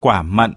quả mận.